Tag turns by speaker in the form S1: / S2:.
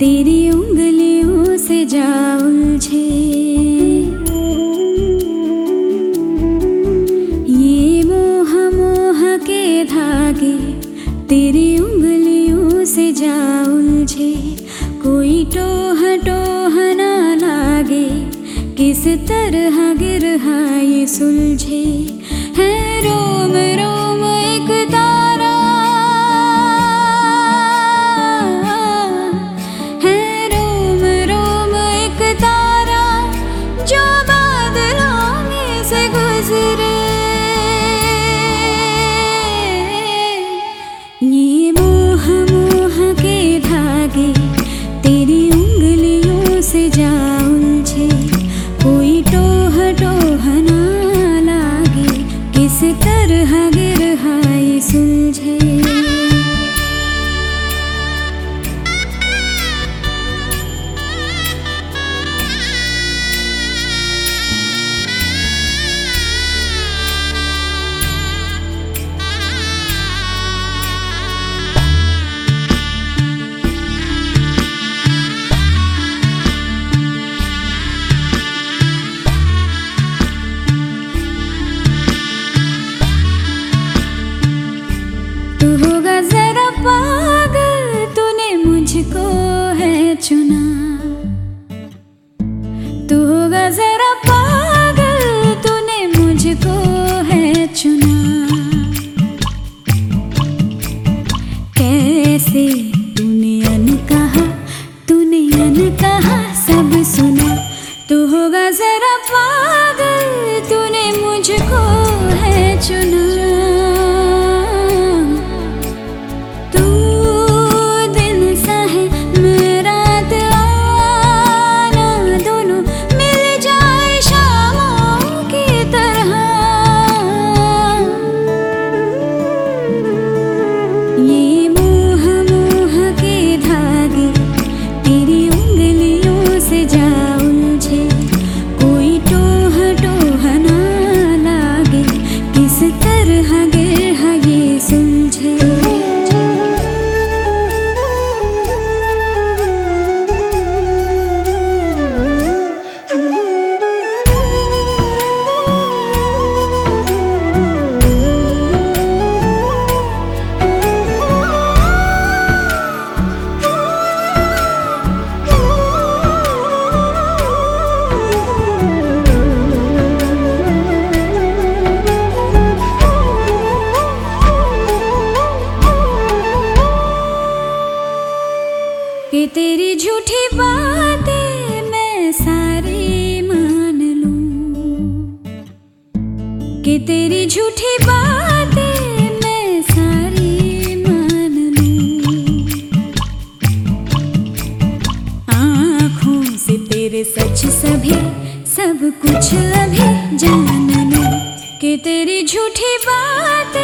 S1: तेरी हर रचना कि तेरी झूठी बातें मैं सारी मान लूँ। आँखों से तेरे सच सभी, सब कुछ अभी जान के तेरी झूठी बात